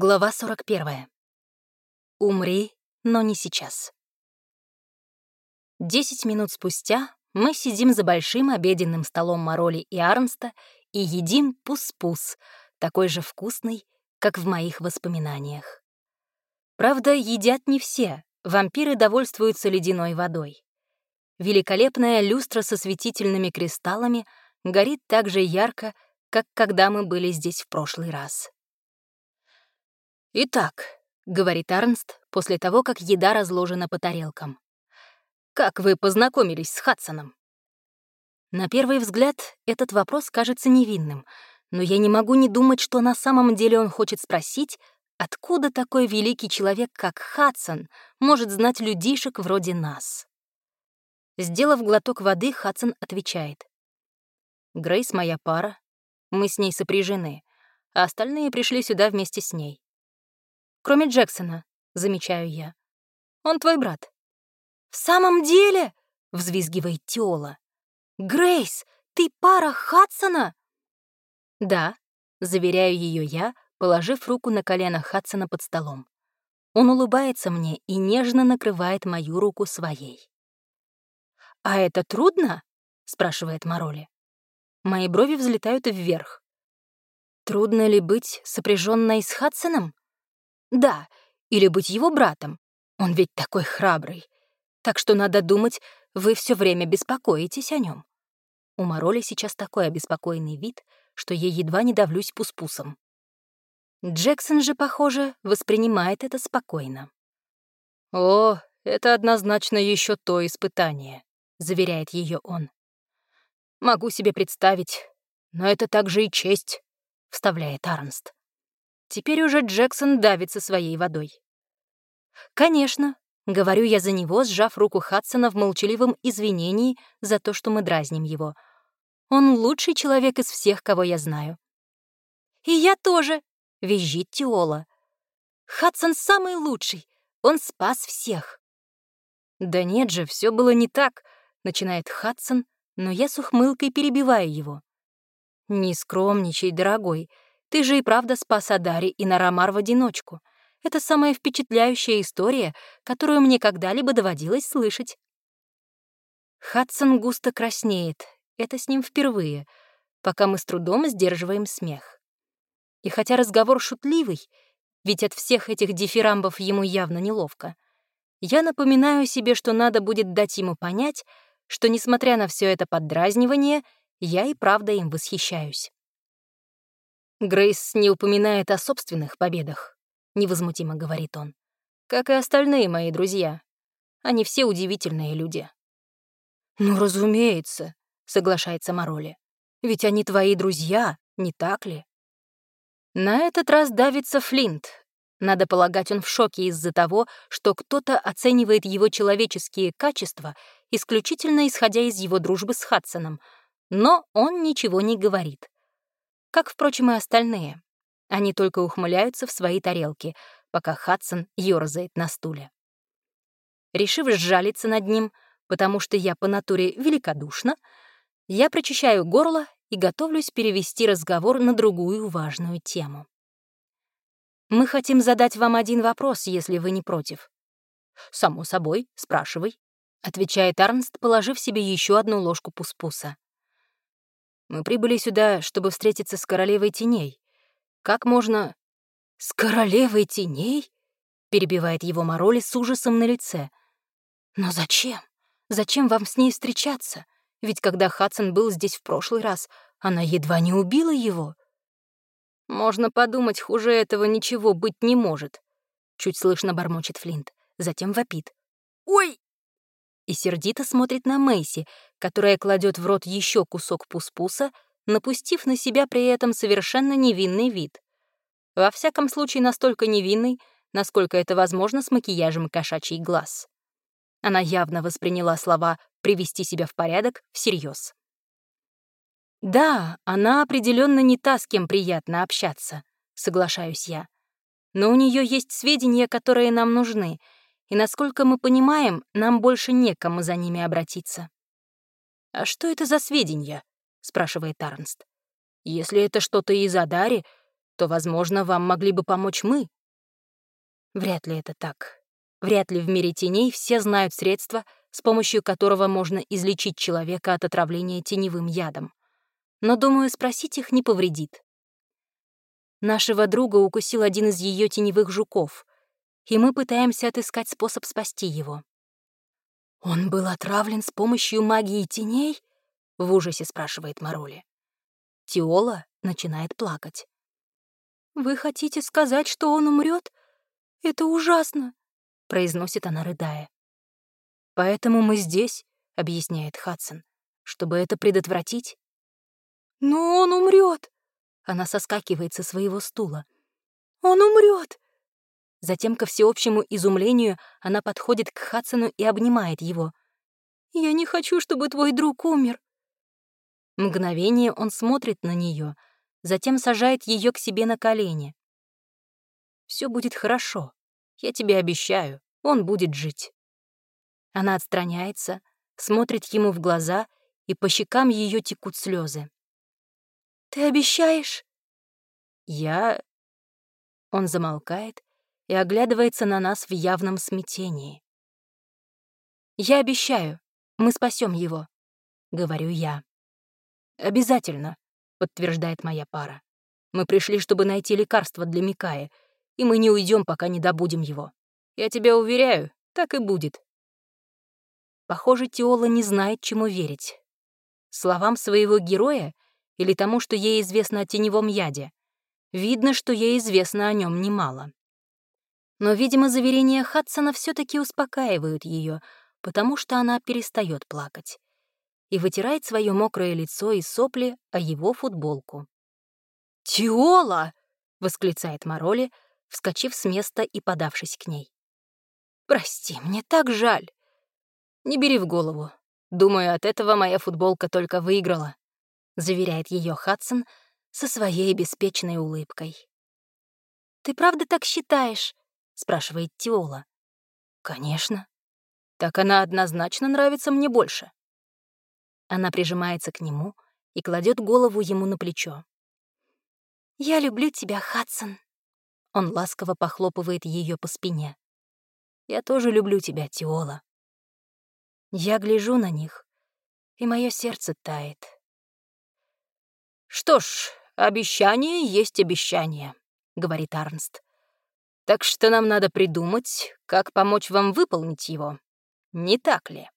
Глава 41. Умри, но не сейчас. Десять минут спустя мы сидим за большим обеденным столом Мароли и Арнста и едим пус-пус, такой же вкусный, как в моих воспоминаниях. Правда, едят не все, вампиры довольствуются ледяной водой. Великолепная люстра со светительными кристаллами горит так же ярко, как когда мы были здесь в прошлый раз. «Итак», — говорит Арнст после того, как еда разложена по тарелкам, «как вы познакомились с Хадсоном?» На первый взгляд этот вопрос кажется невинным, но я не могу не думать, что на самом деле он хочет спросить, откуда такой великий человек, как Хадсон, может знать людишек вроде нас. Сделав глоток воды, Хадсон отвечает. «Грейс моя пара. Мы с ней сопряжены, а остальные пришли сюда вместе с ней. Кроме Джексона, замечаю я. Он твой брат. В самом деле? Взвизгивает Тиола. Грейс, ты пара Хадсона? Да, заверяю ее я, положив руку на колено Хадсона под столом. Он улыбается мне и нежно накрывает мою руку своей. «А это трудно?» — спрашивает Мароли. Мои брови взлетают вверх. «Трудно ли быть сопряженной с Хадсоном?» Да, или быть его братом. Он ведь такой храбрый. Так что надо думать, вы все время беспокоитесь о нем. У Мароли сейчас такой обеспокоенный вид, что я едва не давлюсь пуспусом. Джексон же, похоже, воспринимает это спокойно. «О, это однозначно еще то испытание», — заверяет ее он. «Могу себе представить, но это также и честь», — вставляет Арнст. Теперь уже Джексон давится своей водой. «Конечно», — говорю я за него, сжав руку Хадсона в молчаливом извинении за то, что мы дразним его. «Он лучший человек из всех, кого я знаю». «И я тоже», — визжит Тиола. «Хадсон самый лучший, он спас всех». «Да нет же, все было не так», — начинает Хадсон, но я с ухмылкой перебиваю его. «Не скромничай, дорогой», ты же и правда спас Адари и Нарамар в одиночку. Это самая впечатляющая история, которую мне когда-либо доводилось слышать. Хадсон густо краснеет. Это с ним впервые, пока мы с трудом сдерживаем смех. И хотя разговор шутливый, ведь от всех этих дифирамбов ему явно неловко, я напоминаю себе, что надо будет дать ему понять, что, несмотря на все это поддразнивание, я и правда им восхищаюсь. Грейс не упоминает о собственных победах, невозмутимо говорит он. Как и остальные мои друзья. Они все удивительные люди. Ну, разумеется, соглашается Мароли. Ведь они твои друзья, не так ли? На этот раз давится Флинт. Надо полагать, он в шоке из-за того, что кто-то оценивает его человеческие качества исключительно исходя из его дружбы с Хадсоном, но он ничего не говорит как, впрочем, и остальные. Они только ухмыляются в свои тарелки, пока Хадсон ёрзает на стуле. Решив сжалиться над ним, потому что я по натуре великодушна, я прочищаю горло и готовлюсь перевести разговор на другую важную тему. «Мы хотим задать вам один вопрос, если вы не против». «Само собой, спрашивай», — отвечает Арнст, положив себе еще одну ложку пуспуса. Мы прибыли сюда, чтобы встретиться с королевой теней. Как можно...» «С королевой теней?» — перебивает его Мороли с ужасом на лице. «Но зачем? Зачем вам с ней встречаться? Ведь когда Хадсон был здесь в прошлый раз, она едва не убила его». «Можно подумать, хуже этого ничего быть не может», — чуть слышно бормочет Флинт, затем вопит. «Ой!» и сердито смотрит на Мэйси, которая кладет в рот еще кусок пуспуса, напустив на себя при этом совершенно невинный вид. Во всяком случае, настолько невинный, насколько это возможно с макияжем кошачий глаз. Она явно восприняла слова «привести себя в порядок» всерьез. «Да, она определенно не та, с кем приятно общаться», — соглашаюсь я. «Но у нее есть сведения, которые нам нужны — и, насколько мы понимаем, нам больше некому за ними обратиться. «А что это за сведения?» — спрашивает Арнст. «Если это что-то из Адари, то, возможно, вам могли бы помочь мы. Вряд ли это так. Вряд ли в мире теней все знают средства, с помощью которого можно излечить человека от отравления теневым ядом. Но, думаю, спросить их не повредит. Нашего друга укусил один из ее теневых жуков, и мы пытаемся отыскать способ спасти его. «Он был отравлен с помощью магии теней?» — в ужасе спрашивает Мароли. Тиола начинает плакать. «Вы хотите сказать, что он умрет? Это ужасно!» — произносит она, рыдая. «Поэтому мы здесь», — объясняет Хадсон, «чтобы это предотвратить». «Но он умрет! Она соскакивает со своего стула. «Он умрет! Затем, ко всеобщему изумлению, она подходит к Хадсону и обнимает его. «Я не хочу, чтобы твой друг умер». Мгновение он смотрит на нее, затем сажает ее к себе на колени. Все будет хорошо. Я тебе обещаю, он будет жить». Она отстраняется, смотрит ему в глаза, и по щекам ее текут слезы. «Ты обещаешь?» «Я...» Он замолкает и оглядывается на нас в явном смятении. «Я обещаю, мы спасем его», — говорю я. «Обязательно», — подтверждает моя пара. «Мы пришли, чтобы найти лекарство для Микаи, и мы не уйдем, пока не добудем его. Я тебя уверяю, так и будет». Похоже, Теола не знает, чему верить. Словам своего героя или тому, что ей известно о теневом яде. Видно, что ей известно о нем немало. Но, видимо, заверения Хадсона все таки успокаивают ее, потому что она перестает плакать и вытирает свое мокрое лицо и сопли о его футболку. «Тиола!» — восклицает Мароли, вскочив с места и подавшись к ней. «Прости, мне так жаль!» «Не бери в голову. Думаю, от этого моя футболка только выиграла», — заверяет ее Хадсон со своей беспечной улыбкой. «Ты правда так считаешь?» — спрашивает Тиола. «Конечно. Так она однозначно нравится мне больше». Она прижимается к нему и кладет голову ему на плечо. «Я люблю тебя, Хадсон». Он ласково похлопывает ее по спине. «Я тоже люблю тебя, Тиола». Я гляжу на них, и мое сердце тает. «Что ж, обещание есть обещание», — говорит Арнст. «Так что нам надо придумать, как помочь вам выполнить его. Не так ли?»